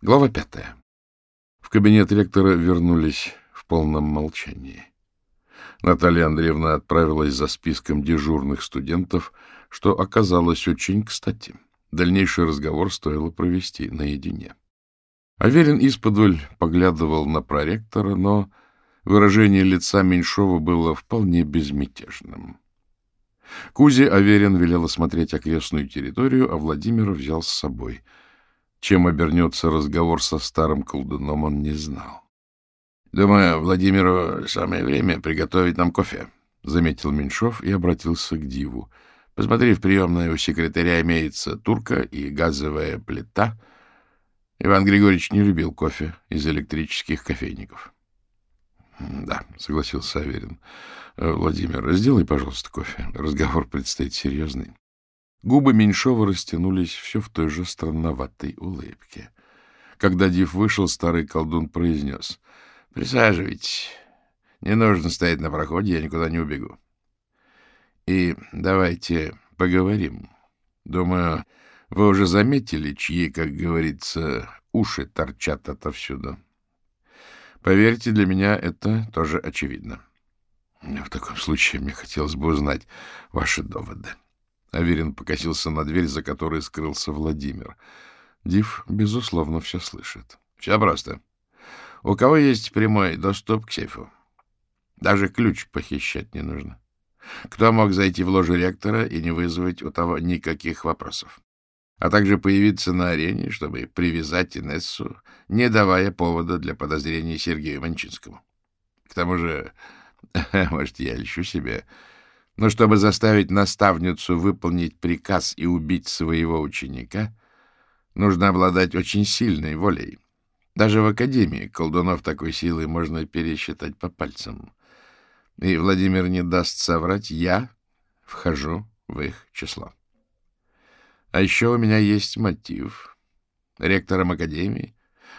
Глава пятая. В кабинет ректора вернулись в полном молчании. Наталья Андреевна отправилась за списком дежурных студентов, что оказалось очень кстати. Дальнейший разговор стоило провести наедине. Аверин исподволь поглядывал на проректора, но выражение лица Меньшова было вполне безмятежным. Кузе Аверин велел осмотреть окрестную территорию, а Владимира взял с собой — чем обернется разговор со старым колдуном, он не знал. — Думаю, Владимиру самое время приготовить нам кофе, — заметил Меньшов и обратился к Диву. — Посмотри, в приемной у секретаря имеется турка и газовая плита. Иван Григорьевич не любил кофе из электрических кофейников. — Да, — согласился Аверин. — Владимир, сделай, пожалуйста, кофе. Разговор предстоит серьезный. Губы Меньшова растянулись все в той же странноватой улыбке. Когда Див вышел, старый колдун произнес. — Присаживайтесь. Не нужно стоять на проходе, я никуда не убегу. И давайте поговорим. Думаю, вы уже заметили, чьи, как говорится, уши торчат отовсюду. Поверьте, для меня это тоже очевидно. В таком случае мне хотелось бы узнать ваши доводы. — Аверин покосился на дверь, за которой скрылся Владимир. Див, безусловно, все слышит. — Все просто. У кого есть прямой доступ к сейфу? Даже ключ похищать не нужно. Кто мог зайти в ложу ректора и не вызвать у того никаких вопросов? А также появиться на арене, чтобы привязать Инессу, не давая повода для подозрений Сергею Манчинскому. К тому же, может, я льщу себе, но чтобы заставить наставницу выполнить приказ и убить своего ученика, нужно обладать очень сильной волей. Даже в Академии колдунов такой силы можно пересчитать по пальцам. И Владимир не даст соврать, я вхожу в их число. А еще у меня есть мотив. Ректором Академии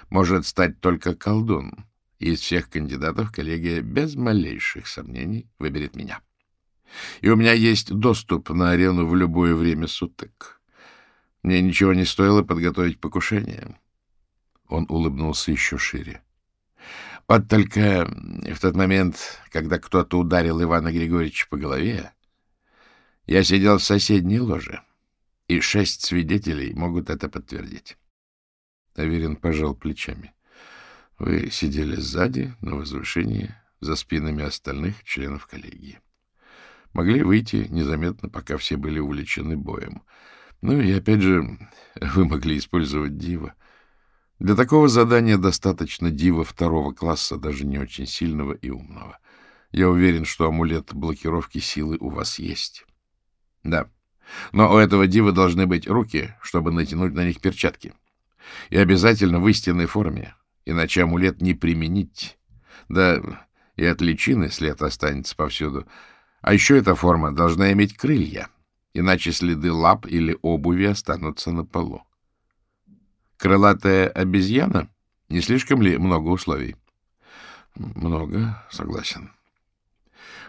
может стать только колдун, из всех кандидатов коллегия без малейших сомнений выберет меня. И у меня есть доступ на арену в любое время суток. Мне ничего не стоило подготовить покушение. Он улыбнулся еще шире. Вот только в тот момент, когда кто-то ударил Ивана Григорьевича по голове, я сидел в соседней ложе, и шесть свидетелей могут это подтвердить. Аверин пожал плечами. Вы сидели сзади, на возвышении, за спинами остальных членов коллегии могли выйти незаметно, пока все были увлечены боем. Ну и, опять же, вы могли использовать дива. Для такого задания достаточно дива второго класса, даже не очень сильного и умного. Я уверен, что амулет блокировки силы у вас есть. Да, но у этого дива должны быть руки, чтобы натянуть на них перчатки. И обязательно в истинной форме, иначе амулет не применить. Да и от личины след останется повсюду. А еще эта форма должна иметь крылья, иначе следы лап или обуви останутся на полу. Крылатая обезьяна? Не слишком ли много условий? Много, согласен.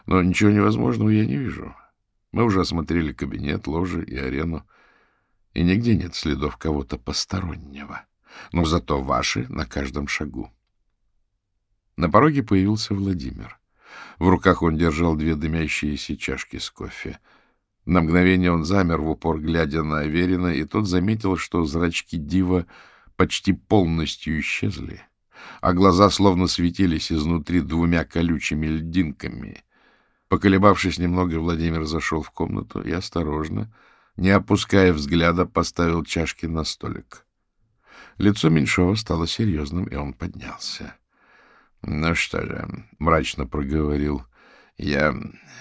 Но ничего невозможного я не вижу. Мы уже осмотрели кабинет, ложи и арену, и нигде нет следов кого-то постороннего. Но зато ваши на каждом шагу. На пороге появился Владимир. В руках он держал две дымящиеся чашки с кофе. На мгновение он замер в упор, глядя на Аверина, и тот заметил, что зрачки Дива почти полностью исчезли, а глаза словно светились изнутри двумя колючими льдинками. Поколебавшись немного, Владимир зашел в комнату и осторожно, не опуская взгляда, поставил чашки на столик. Лицо Меньшова стало серьезным, и он поднялся. — Ну что же, — мрачно проговорил, — я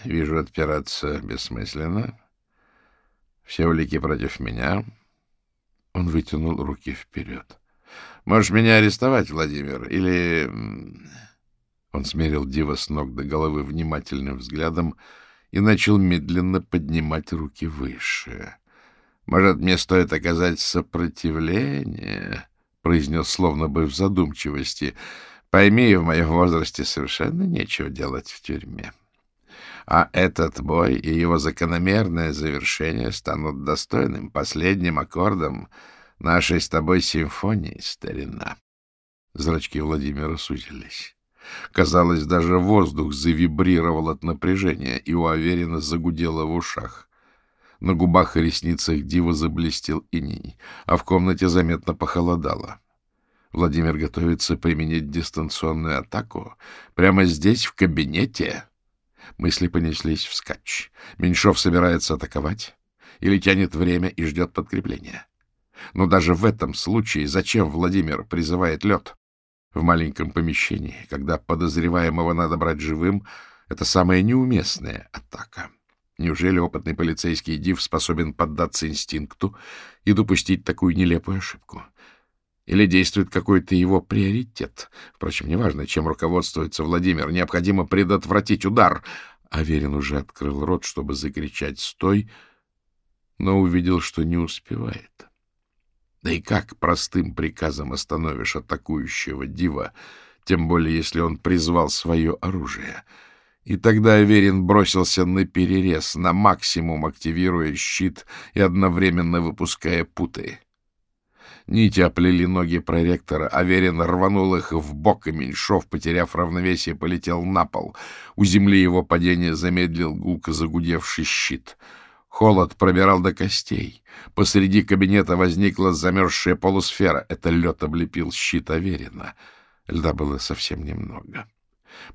вижу, отпираться бессмысленно. Все улики против меня. Он вытянул руки вперед. — Можешь меня арестовать, Владимир, или... Он смерил Дива с ног до головы внимательным взглядом и начал медленно поднимать руки выше. — Может, мне стоит оказать сопротивление? — произнес словно бы в задумчивости — Пойми, в моем возрасте совершенно нечего делать в тюрьме. А этот бой и его закономерное завершение станут достойным последним аккордом нашей с тобой симфонии, старина. Зрачки Владимира сузились. Казалось, даже воздух завибрировал от напряжения, и у Аверина загудело в ушах. На губах и ресницах диво заблестел иней, а в комнате заметно похолодало. Владимир готовится применить дистанционную атаку прямо здесь, в кабинете. Мысли понеслись вскачь. Меньшов собирается атаковать или тянет время и ждет подкрепления. Но даже в этом случае зачем Владимир призывает лед? В маленьком помещении, когда подозреваемого надо брать живым, это самая неуместная атака. Неужели опытный полицейский Див способен поддаться инстинкту и допустить такую нелепую ошибку? Или действует какой-то его приоритет? Впрочем, неважно, чем руководствуется Владимир. Необходимо предотвратить удар. Аверин уже открыл рот, чтобы закричать «Стой!», но увидел, что не успевает. Да и как простым приказом остановишь атакующего дива, тем более если он призвал свое оружие? И тогда Аверин бросился на перерез, на максимум активируя щит и одновременно выпуская путы. Нити оплели ноги проректора, Аверин рванул их в бок, и Меньшов, потеряв равновесие, полетел на пол. У земли его падение замедлил гулко загудевший щит — Холод пробирал до костей. Посреди кабинета возникла замерзшая полусфера. Это лед облепил щит Аверина. Льда было совсем немного.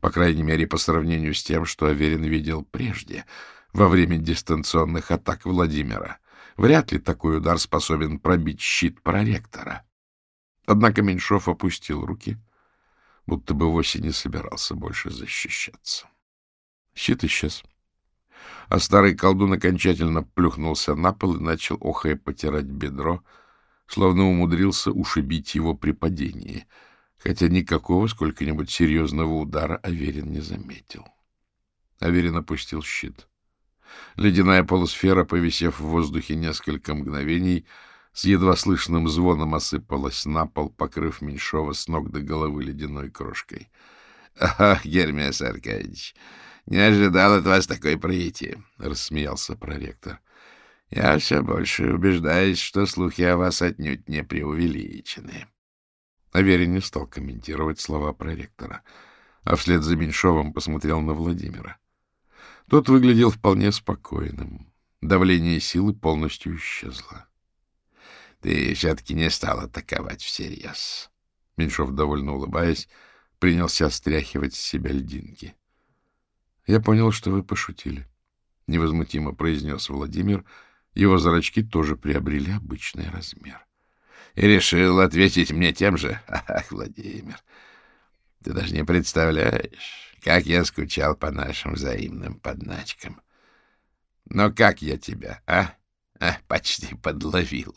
По крайней мере, по сравнению с тем, что Аверин видел прежде, во время дистанционных атак Владимира. Вряд ли такой удар способен пробить щит проректора. Однако Меньшов опустил руки, будто бы вовсе не собирался больше защищаться. Щит исчез а старый колдун окончательно плюхнулся на пол и начал, охая, потирать бедро, словно умудрился ушибить его при падении, хотя никакого сколько-нибудь серьезного удара Аверин не заметил. Аверин опустил щит. Ледяная полусфера, повисев в воздухе несколько мгновений, с едва слышным звоном осыпалась на пол, покрыв Меньшова с ног до головы ледяной крошкой. — Ах, Гермес Аркадьевич! — Не ожидал от вас такой прыти, — рассмеялся проректор. — Я все больше убеждаюсь, что слухи о вас отнюдь не преувеличены. Аверин не стал комментировать слова проректора, а вслед за Меньшовым посмотрел на Владимира. Тот выглядел вполне спокойным. Давление силы полностью исчезло. — Ты все-таки не стал атаковать всерьез. Меньшов, довольно улыбаясь, принялся стряхивать с себя льдинки. — Я понял, что вы пошутили, — невозмутимо произнес Владимир. Его зрачки тоже приобрели обычный размер. — И решил ответить мне тем же? Ах, Владимир, ты даже не представляешь, как я скучал по нашим взаимным подначкам. Но как я тебя, а? а почти подловил.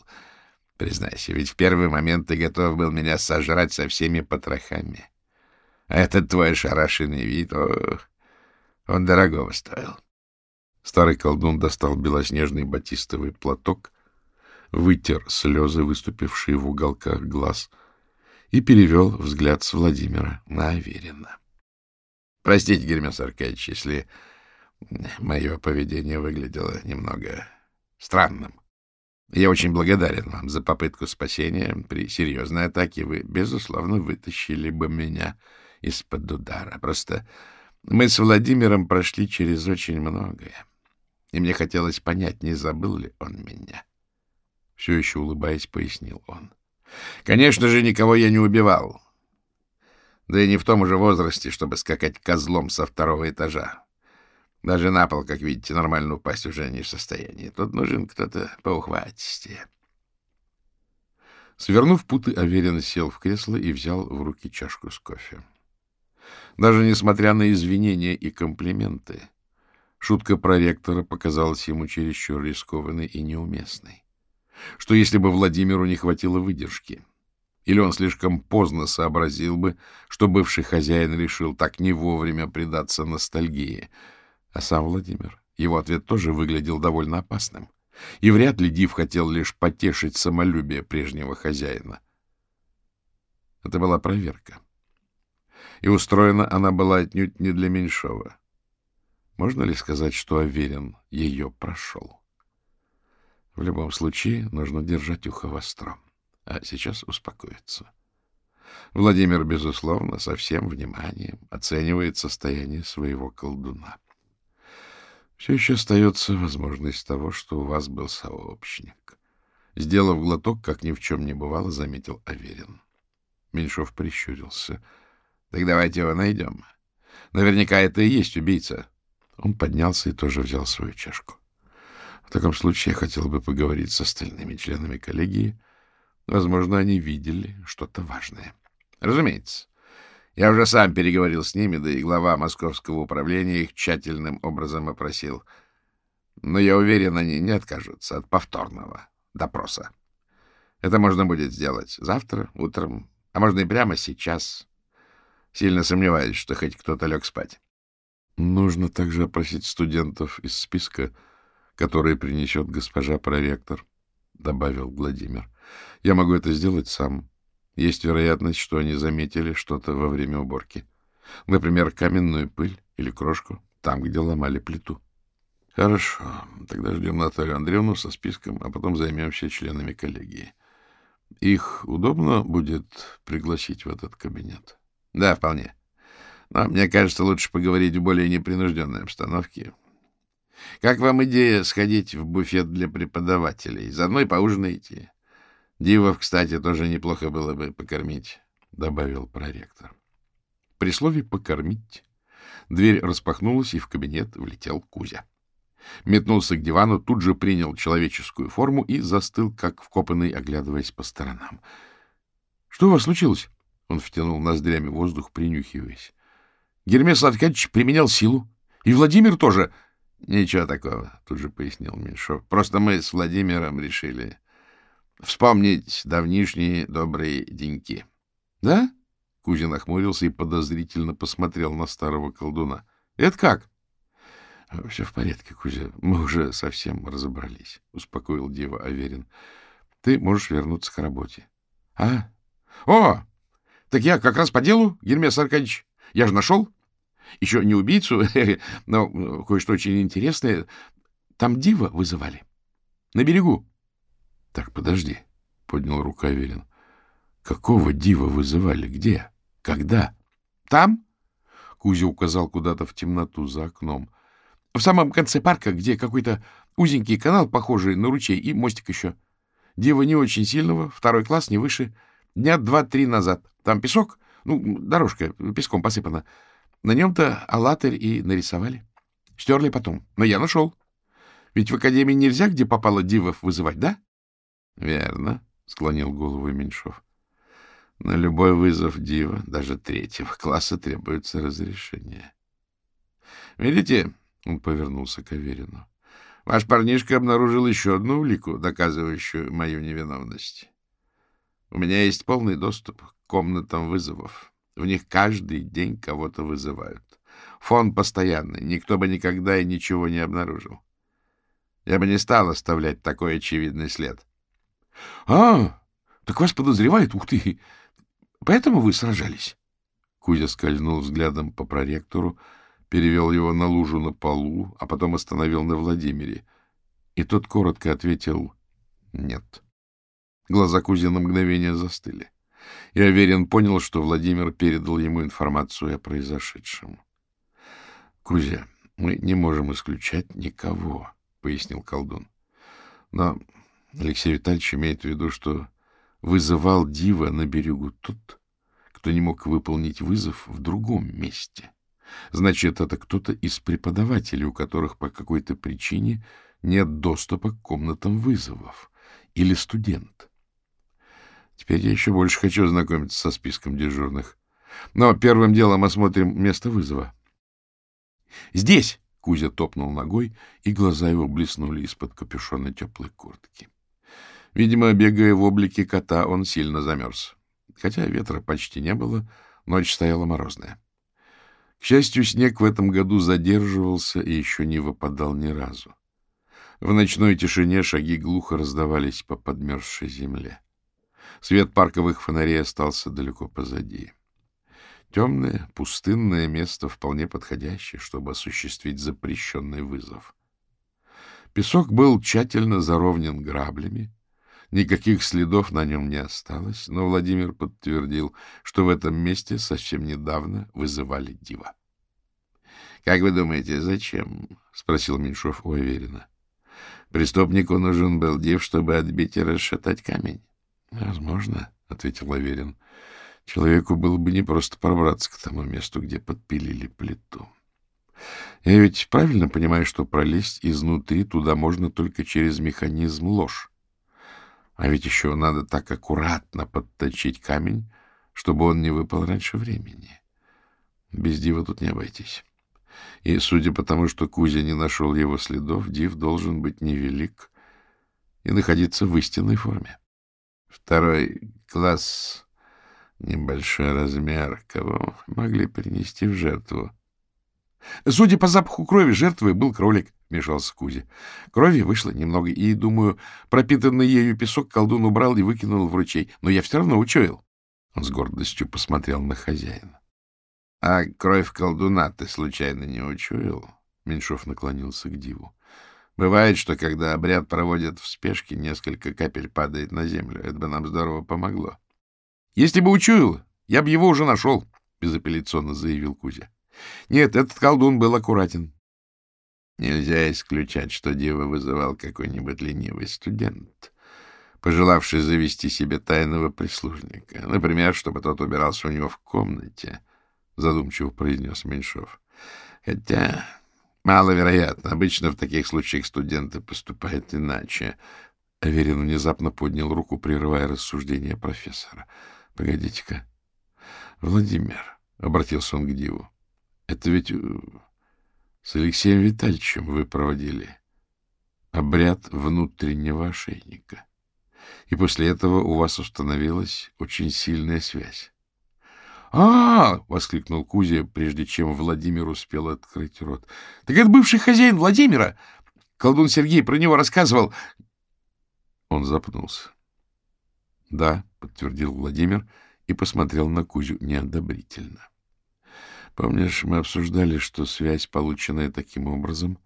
Признайся, ведь в первый момент ты готов был меня сожрать со всеми потрохами. А этот твой шарашенный вид, ох, он дорогого стоил. Старый колдун достал белоснежный батистовый платок, вытер слезы, выступившие в уголках глаз, и перевел взгляд с Владимира на Аверина. — Простите, Гермес Аркадьевич, если мое поведение выглядело немного странным. Я очень благодарен вам за попытку спасения. При серьезной атаке вы, безусловно, вытащили бы меня из-под удара. Просто мы с Владимиром прошли через очень многое, и мне хотелось понять, не забыл ли он меня. Все еще улыбаясь, пояснил он. Конечно же, никого я не убивал. Да и не в том уже возрасте, чтобы скакать козлом со второго этажа. Даже на пол, как видите, нормально упасть уже не в состоянии. Тут нужен кто-то поухватистее. Свернув путы, Аверин сел в кресло и взял в руки чашку с кофе. Даже несмотря на извинения и комплименты, шутка проректора показалась ему чересчур рискованной и неуместной. Что если бы Владимиру не хватило выдержки? Или он слишком поздно сообразил бы, что бывший хозяин решил так не вовремя предаться ностальгии? А сам Владимир? Его ответ тоже выглядел довольно опасным. И вряд ли Див хотел лишь потешить самолюбие прежнего хозяина. Это была проверка и устроена она была отнюдь не для Меньшова. Можно ли сказать, что Аверин ее прошел? В любом случае, нужно держать ухо востро. А сейчас успокоится. Владимир, безусловно, со всем вниманием оценивает состояние своего колдуна. Все еще остается возможность того, что у вас был сообщник. Сделав глоток, как ни в чем не бывало, заметил Аверин. Меньшов прищурился. — Так давайте его найдем. Наверняка это и есть убийца. Он поднялся и тоже взял свою чашку. В таком случае я хотел бы поговорить с остальными членами коллегии. Возможно, они видели что-то важное. — Разумеется. Я уже сам переговорил с ними, да и глава московского управления их тщательным образом опросил. Но я уверен, они не откажутся от повторного допроса. Это можно будет сделать завтра, утром, а можно и прямо сейчас. Сильно сомневаюсь, что хоть кто-то лег спать. Нужно также опросить студентов из списка, который принесет госпожа проректор, — добавил Владимир. Я могу это сделать сам. Есть вероятность, что они заметили что-то во время уборки. Например, каменную пыль или крошку, там, где ломали плиту. Хорошо, тогда ждем Наталью Андреевну со списком, а потом займемся членами коллегии. Их удобно будет пригласить в этот кабинет? Да, вполне. Но мне кажется, лучше поговорить в более непринужденной обстановке. Как вам идея сходить в буфет для преподавателей? Заодно и поужинаете. Дивов, кстати, тоже неплохо было бы покормить, — добавил проректор. При слове «покормить» дверь распахнулась, и в кабинет влетел Кузя. Метнулся к дивану, тут же принял человеческую форму и застыл, как вкопанный, оглядываясь по сторонам. — Что у вас случилось? Он втянул ноздрями воздух, принюхиваясь. — Гермес Аркадьевич применял силу. И Владимир тоже. — Ничего такого, — тут же пояснил Меньшов. — Просто мы с Владимиром решили вспомнить давнишние добрые деньки. — Да? — Кузин охмурился и подозрительно посмотрел на старого колдуна. — Это как? — Все в порядке, Кузя. Мы уже совсем разобрались, — успокоил дева Аверин. — Ты можешь вернуться к работе. — А? — О! Так я как раз по делу, Гермес Аркадьевич. Я же нашел. Еще не убийцу, но кое-что очень интересное. Там дива вызывали. На берегу. — Так, подожди, — поднял руку Аверин. — Какого дива вызывали? Где? Когда? — Там? — Кузя указал куда-то в темноту за окном. — В самом конце парка, где какой-то узенький канал, похожий на ручей, и мостик еще. Дива не очень сильного, второй класс, не выше. Дня два-три назад. Там песок, ну, дорожка песком посыпана. На нем-то алатырь и нарисовали. Стерли потом. Но я нашел. Ведь в академии нельзя, где попало дивов, вызывать, да? — Верно, — склонил голову Меньшов. — На любой вызов дива, даже третьего класса, требуется разрешение. — Видите, — он повернулся к Аверину, — ваш парнишка обнаружил еще одну улику, доказывающую мою невиновность. У меня есть полный доступ к комнатам вызовов. В них каждый день кого-то вызывают. Фон постоянный, никто бы никогда и ничего не обнаружил. Я бы не стал оставлять такой очевидный след. — А, так вас подозревают? Ух ты! Поэтому вы сражались? Кузя скользнул взглядом по проректору, перевел его на лужу на полу, а потом остановил на Владимире. И тот коротко ответил «нет». Глаза Кузи на мгновение застыли. И Аверин понял, что Владимир передал ему информацию о произошедшем. — Кузя, мы не можем исключать никого, — пояснил колдун. Но Алексей Витальевич имеет в виду, что вызывал Дива на берегу тот, кто не мог выполнить вызов в другом месте. Значит, это кто-то из преподавателей, у которых по какой-то причине нет доступа к комнатам вызовов, или студент. Теперь я еще больше хочу ознакомиться со списком дежурных. Но первым делом осмотрим место вызова. «Здесь!» — Кузя топнул ногой, и глаза его блеснули из-под капюшона теплой куртки. Видимо, бегая в облике кота, он сильно замерз. Хотя ветра почти не было, ночь стояла морозная. К счастью, снег в этом году задерживался и еще не выпадал ни разу. В ночной тишине шаги глухо раздавались по подмерзшей земле. Свет парковых фонарей остался далеко позади. Темное, пустынное место, вполне подходящее, чтобы осуществить запрещенный вызов. Песок был тщательно заровнен граблями, Никаких следов на нем не осталось, но Владимир подтвердил, что в этом месте совсем недавно вызывали дива. — Как вы думаете, зачем? — спросил Меньшов у Аверина. — Преступнику нужен был див, чтобы отбить и расшатать камень. — Возможно, — ответил Аверин. — Человеку было бы непросто пробраться к тому месту, где подпилили плиту. Я ведь правильно понимаю, что пролезть изнутри туда можно только через механизм ложь. А ведь еще надо так аккуратно подточить камень, чтобы он не выпал раньше времени. Без дива тут не обойтись. И, судя по тому, что Кузя не нашел его следов, див должен быть невелик и находиться в истинной форме. Второй класс, небольшой размер, кого могли принести в жертву. Судя по запаху крови, жертвой был кролик, — вмешался Кузя. Крови вышло немного, и, думаю, пропитанный ею песок колдун убрал и выкинул в ручей. Но я все равно учуял. Он с гордостью посмотрел на хозяина. — А кровь колдуна ты случайно не учуял? Меньшов наклонился к диву. — Бывает, что когда обряд проводят в спешке, несколько капель падает на землю. Это бы нам здорово помогло. — Если бы учуял, я бы его уже нашел, — безапелляционно заявил Кузя. — Нет, этот колдун был аккуратен. Нельзя исключать, что дева вызывал какой-нибудь ленивый студент, пожелавший завести себе тайного прислужника. Например, чтобы тот убирался у него в комнате — задумчиво произнес Меньшов. Хотя маловероятно. Обычно в таких случаях студенты поступают иначе. Аверин внезапно поднял руку, прерывая рассуждение профессора. — Погодите-ка. — Владимир, — обратился он к Диву, — это ведь э, с Алексеем Витальевичем вы проводили обряд внутреннего ошейника. И после этого у вас установилась очень сильная связь. А, воскликнул Кузя, прежде чем Владимир успел открыть рот. Так это бывший хозяин Владимира. Колдун Сергей про него рассказывал. Он запнулся. Да, подтвердил Владимир и посмотрел на Кузю неодобрительно. Помнишь, мы обсуждали, что связь, полученная таким образом,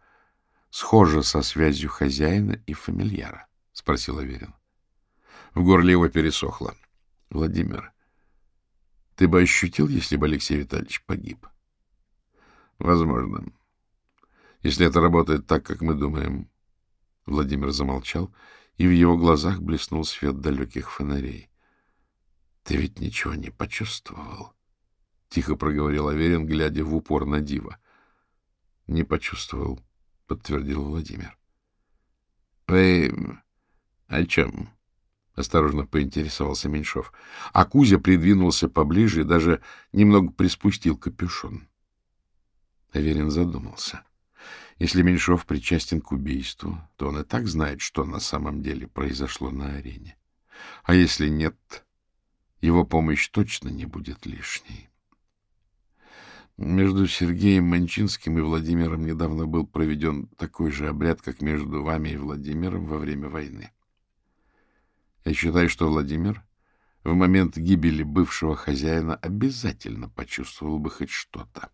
схожа со связью хозяина и фамильяра? — спросил Аверин. В горле его пересохло. — Владимир, ты бы ощутил, если бы Алексей Витальевич погиб? Возможно. Если это работает так, как мы думаем. Владимир замолчал, и в его глазах блеснул свет далеких фонарей. Ты ведь ничего не почувствовал? Тихо проговорил Аверин, глядя в упор на Дива. Не почувствовал, подтвердил Владимир. Вы о чем? — осторожно поинтересовался Меньшов. А Кузя придвинулся поближе и даже немного приспустил капюшон. Аверин задумался. Если Меньшов причастен к убийству, то он и так знает, что на самом деле произошло на арене. А если нет, его помощь точно не будет лишней. Между Сергеем Манчинским и Владимиром недавно был проведен такой же обряд, как между вами и Владимиром во время войны. Я считаю, что Владимир в момент гибели бывшего хозяина обязательно почувствовал бы хоть что-то.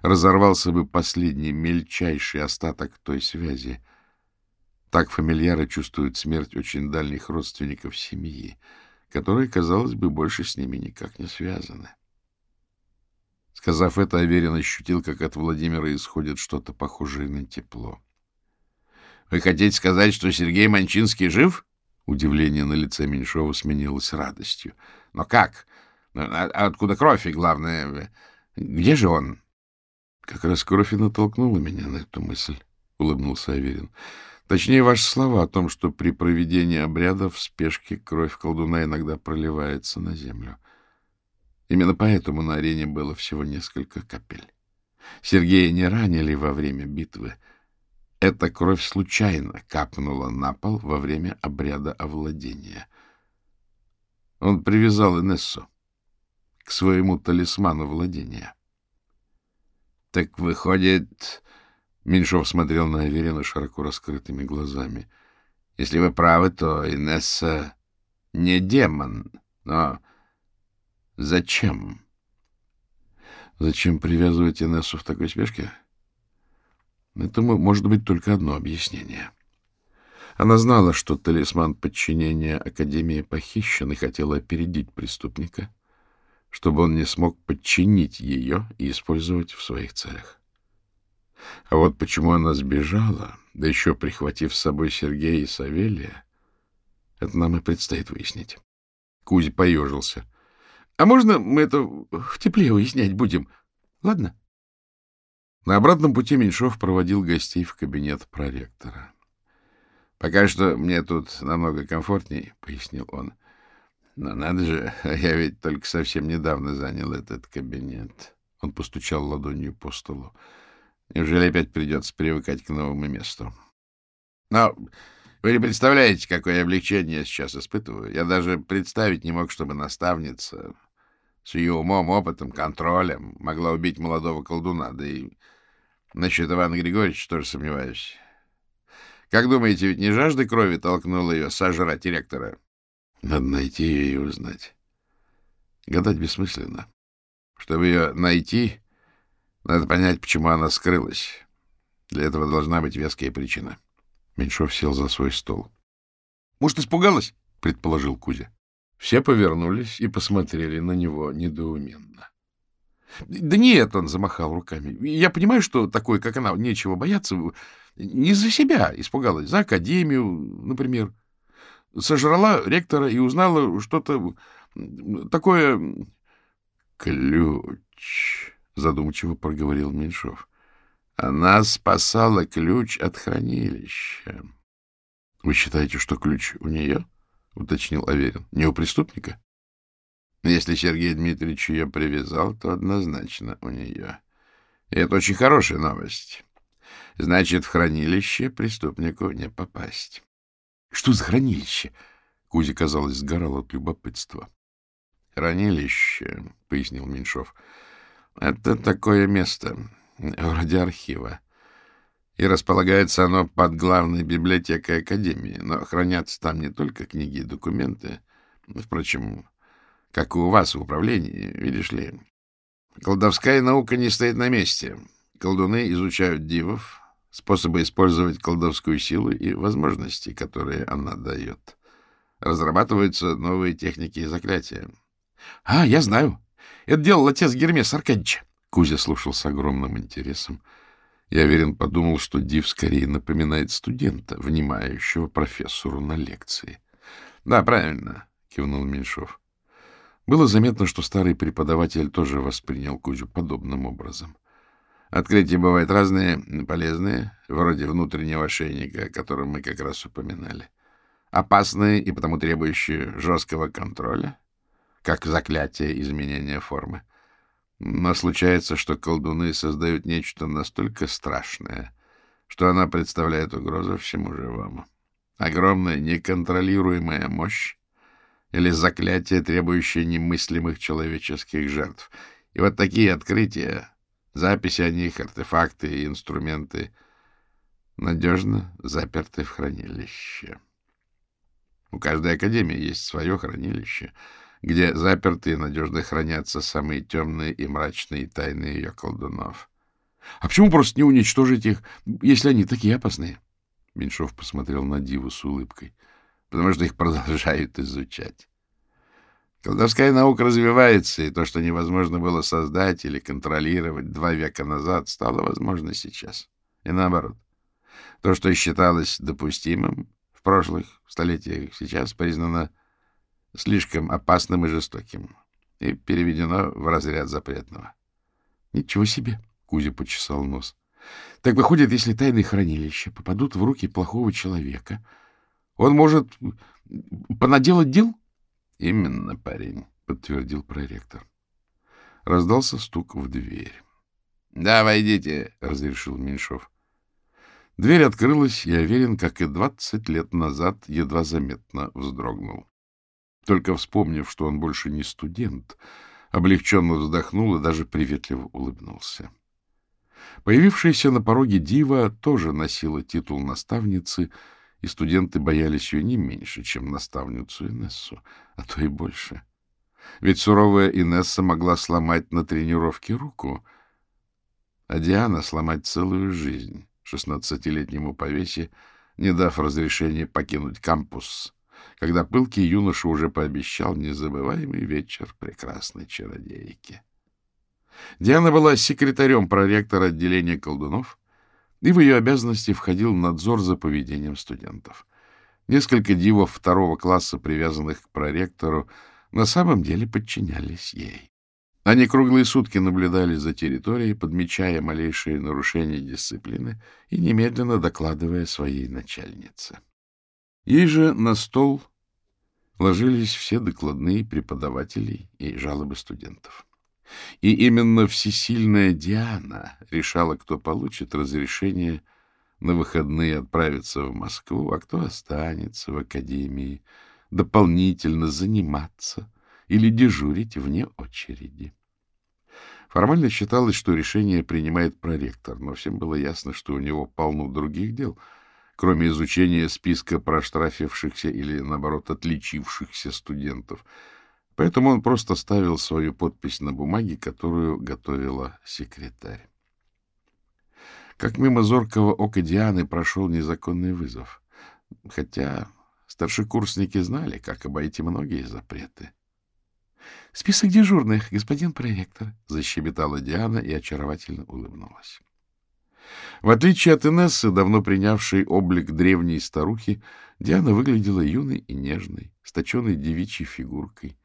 Разорвался бы последний мельчайший остаток той связи. Так фамильяры чувствуют смерть очень дальних родственников семьи, которые, казалось бы, больше с ними никак не связаны. Сказав это, Аверин ощутил, как от Владимира исходит что-то похожее на тепло. — Вы хотите сказать, что Сергей Манчинский жив? Удивление на лице Меньшова сменилось радостью. — Но как? А откуда кровь, и главное, где же он? — Как раз кровь и натолкнула меня на эту мысль, — улыбнулся Аверин. — Точнее, ваши слова о том, что при проведении обряда в спешке кровь колдуна иногда проливается на землю. Именно поэтому на арене было всего несколько капель. Сергея не ранили во время битвы, — эта кровь случайно капнула на пол во время обряда овладения. Он привязал Инессу к своему талисману владения. — Так выходит... Меньшов смотрел на Аверина широко раскрытыми глазами. — Если вы правы, то Инесса не демон, но зачем? — Зачем привязывать Инессу в такой спешке? — Этому может быть только одно объяснение. Она знала, что талисман подчинения Академии похищен и хотела опередить преступника, чтобы он не смог подчинить ее и использовать в своих целях. А вот почему она сбежала, да еще прихватив с собой Сергея и Савелия, это нам и предстоит выяснить. Кузя поежился. — А можно мы это в тепле выяснять будем? Ладно? На обратном пути Меньшов проводил гостей в кабинет проректора. — Пока что мне тут намного комфортней, — пояснил он. — Но надо же, я ведь только совсем недавно занял этот кабинет. Он постучал ладонью по столу. Неужели опять придется привыкать к новому месту? Но вы не представляете, какое облегчение я сейчас испытываю. Я даже представить не мог, чтобы наставница с ее умом, опытом, контролем могла убить молодого колдуна. Да и насчет Ивана Григорьевича тоже сомневаюсь. Как думаете, ведь не жажда крови толкнула ее сожрать ректора? Надо найти ее и узнать. Гадать бессмысленно. Чтобы ее найти, надо понять, почему она скрылась. Для этого должна быть веская причина. Меньшов сел за свой стол. — Может, испугалась? — предположил Кузя. Все повернулись и посмотрели на него недоуменно. — Да нет, — он замахал руками. — Я понимаю, что такое, как она, нечего бояться. Не за себя испугалась, за академию, например. Сожрала ректора и узнала что-то такое... — Ключ, — задумчиво проговорил Меньшов. — Она спасала ключ от хранилища. — Вы считаете, что ключ у нее? — уточнил Аверин. — Не у преступника? — Если Сергей Дмитриевич ее привязал, то однозначно у нее. И это очень хорошая новость. Значит, в хранилище преступнику не попасть. — Что за хранилище? Кузя, казалось, сгорал от любопытства. — Хранилище, — пояснил Меньшов, — это такое место, вроде архива. И располагается оно под главной библиотекой Академии, но хранятся там не только книги и документы, впрочем, как и у вас в управлении, видишь ли. Колдовская наука не стоит на месте. Колдуны изучают дивов, способы использовать колдовскую силу и возможности, которые она дает. Разрабатываются новые техники и заклятия. — А, я знаю. Это делал отец Гермес Аркадьевич. Кузя слушал с огромным интересом. Я уверен, подумал, что Див скорее напоминает студента, внимающего профессору на лекции. — Да, правильно, — кивнул Меньшов. Было заметно, что старый преподаватель тоже воспринял Кузю подобным образом. Открытия бывают разные, полезные, вроде внутреннего ошейника, о котором мы как раз упоминали. Опасные и потому требующие жесткого контроля, как заклятие изменения формы. Но случается, что колдуны создают нечто настолько страшное, что она представляет угрозу всему живому. Огромная неконтролируемая мощь или заклятие, требующее немыслимых человеческих жертв. И вот такие открытия, записи о них, артефакты и инструменты надежно заперты в хранилище. У каждой академии есть свое хранилище — где заперты и надежно хранятся самые темные и мрачные тайны ее колдунов. — А почему просто не уничтожить их, если они такие опасные? Меньшов посмотрел на Диву с улыбкой. — Потому что их продолжают изучать. Колдовская наука развивается, и то, что невозможно было создать или контролировать два века назад, стало возможно сейчас. И наоборот. То, что считалось допустимым в прошлых столетиях, сейчас признано слишком опасным и жестоким, и переведено в разряд запретного. — Ничего себе! — Кузя почесал нос. — Так выходит, если тайные хранилища попадут в руки плохого человека, он может понаделать дел? — Именно, парень, — подтвердил проректор. Раздался стук в дверь. — Да, войдите, — разрешил Меньшов. Дверь открылась, и Аверин, как и двадцать лет назад, едва заметно вздрогнул. Только вспомнив, что он больше не студент, облегченно вздохнул и даже приветливо улыбнулся. Появившаяся на пороге дива тоже носила титул наставницы, и студенты боялись ее не меньше, чем наставницу Инессу, а то и больше. Ведь суровая Инесса могла сломать на тренировке руку, а Диана сломать целую жизнь шестнадцатилетнему повесе, не дав разрешения покинуть кампус, когда пылкий юноша уже пообещал незабываемый вечер прекрасной чародейки. Диана была секретарем проректора отделения колдунов, и в ее обязанности входил надзор за поведением студентов. Несколько дивов второго класса, привязанных к проректору, на самом деле подчинялись ей. Они круглые сутки наблюдали за территорией, подмечая малейшие нарушения дисциплины и немедленно докладывая своей начальнице. Ей же на стол ложились все докладные преподавателей и жалобы студентов. И именно всесильная Диана решала, кто получит разрешение на выходные отправиться в Москву, а кто останется в академии, дополнительно заниматься или дежурить вне очереди. Формально считалось, что решение принимает проректор, но всем было ясно, что у него полно других дел, кроме изучения списка проштрафившихся или, наоборот, отличившихся студентов — Поэтому он просто ставил свою подпись на бумаге, которую готовила секретарь. Как мимо зоркого ока Дианы прошел незаконный вызов. Хотя старшекурсники знали, как обойти многие запреты. — Список дежурных, господин проректор, — защебетала Диана и очаровательно улыбнулась. В отличие от Инессы, давно принявшей облик древней старухи, Диана выглядела юной и нежной, с точенной девичьей фигуркой,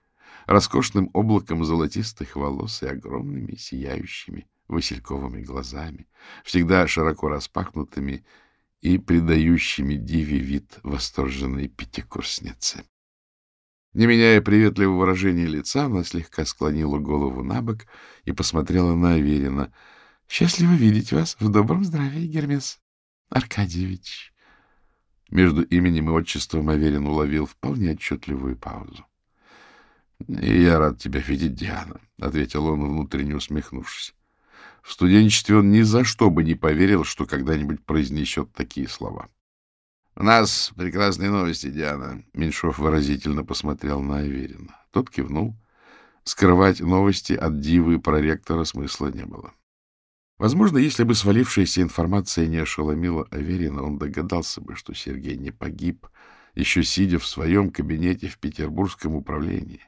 роскошным облаком золотистых волос и огромными сияющими васильковыми глазами, всегда широко распахнутыми и придающими Диве вид восторженной пятикурсницы. Не меняя приветливого выражения лица, она слегка склонила голову на бок и посмотрела на Аверина. — Счастливо видеть вас в добром здравии, Гермес Аркадьевич. Между именем и отчеством Аверин уловил вполне отчетливую паузу. — Я рад тебя видеть, Диана, — ответил он, внутренне усмехнувшись. В студенчестве он ни за что бы не поверил, что когда-нибудь произнесет такие слова. — У нас прекрасные новости, Диана. Меньшов выразительно посмотрел на Аверина. Тот кивнул. Скрывать новости от дивы проректора смысла не было. Возможно, если бы свалившаяся информация не ошеломила Аверина, он догадался бы, что Сергей не погиб, еще сидя в своем кабинете в Петербургском управлении.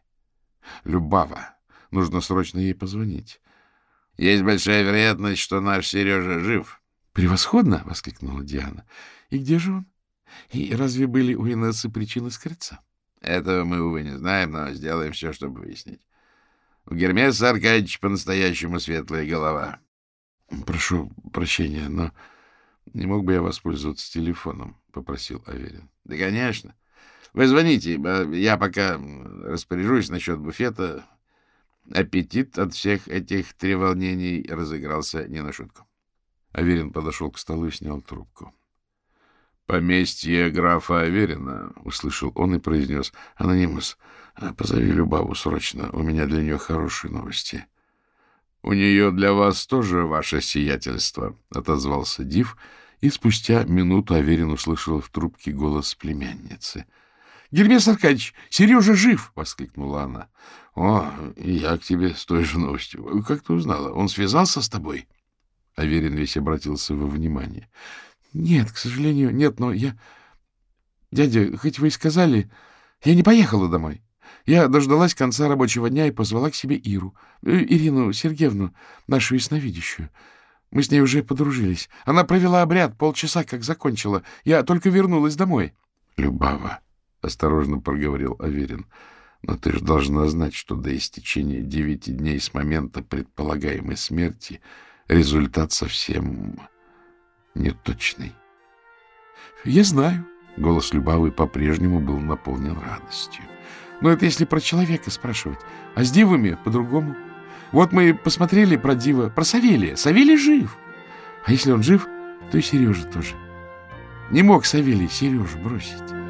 Любава. Нужно срочно ей позвонить. — Есть большая вероятность, что наш Сережа жив. — Превосходно! — воскликнула Диана. — И где же он? И разве были у Инессы причины скрыться? — Этого мы, увы, не знаем, но сделаем все, чтобы выяснить. У Гермеса Аркадьевича по-настоящему светлая голова. — Прошу прощения, но не мог бы я воспользоваться телефоном? — попросил Аверин. — Да, конечно. Вы звоните, я пока распоряжусь насчет буфета. Аппетит от всех этих треволнений разыгрался не на шутку. Аверин подошел к столу и снял трубку. — Поместье графа Аверина, — услышал он и произнес. — Анонимус, позови Любаву срочно, у меня для нее хорошие новости. — У нее для вас тоже ваше сиятельство, — отозвался Див, и спустя минуту Аверин услышал в трубке голос племянницы —— Гермес Аркадьевич, Сережа жив! — воскликнула она. — О, я к тебе с той же новостью. Как ты узнала? Он связался с тобой? Аверин весь обратился во внимание. — Нет, к сожалению, нет, но я... Дядя, хоть вы и сказали, я не поехала домой. Я дождалась конца рабочего дня и позвала к себе Иру, э, Ирину Сергеевну, нашу ясновидящую. Мы с ней уже подружились. Она провела обряд полчаса, как закончила. Я только вернулась домой. — Любава, — осторожно проговорил Аверин. — Но ты же должна знать, что до истечения девяти дней с момента предполагаемой смерти результат совсем неточный. — Я знаю. Голос Любавы по-прежнему был наполнен радостью. — Но это если про человека спрашивать. А с дивами по-другому. Вот мы посмотрели про дива, про Савелия. Савелий жив. А если он жив, то и Сережа тоже. Не мог Савелий Сережу бросить.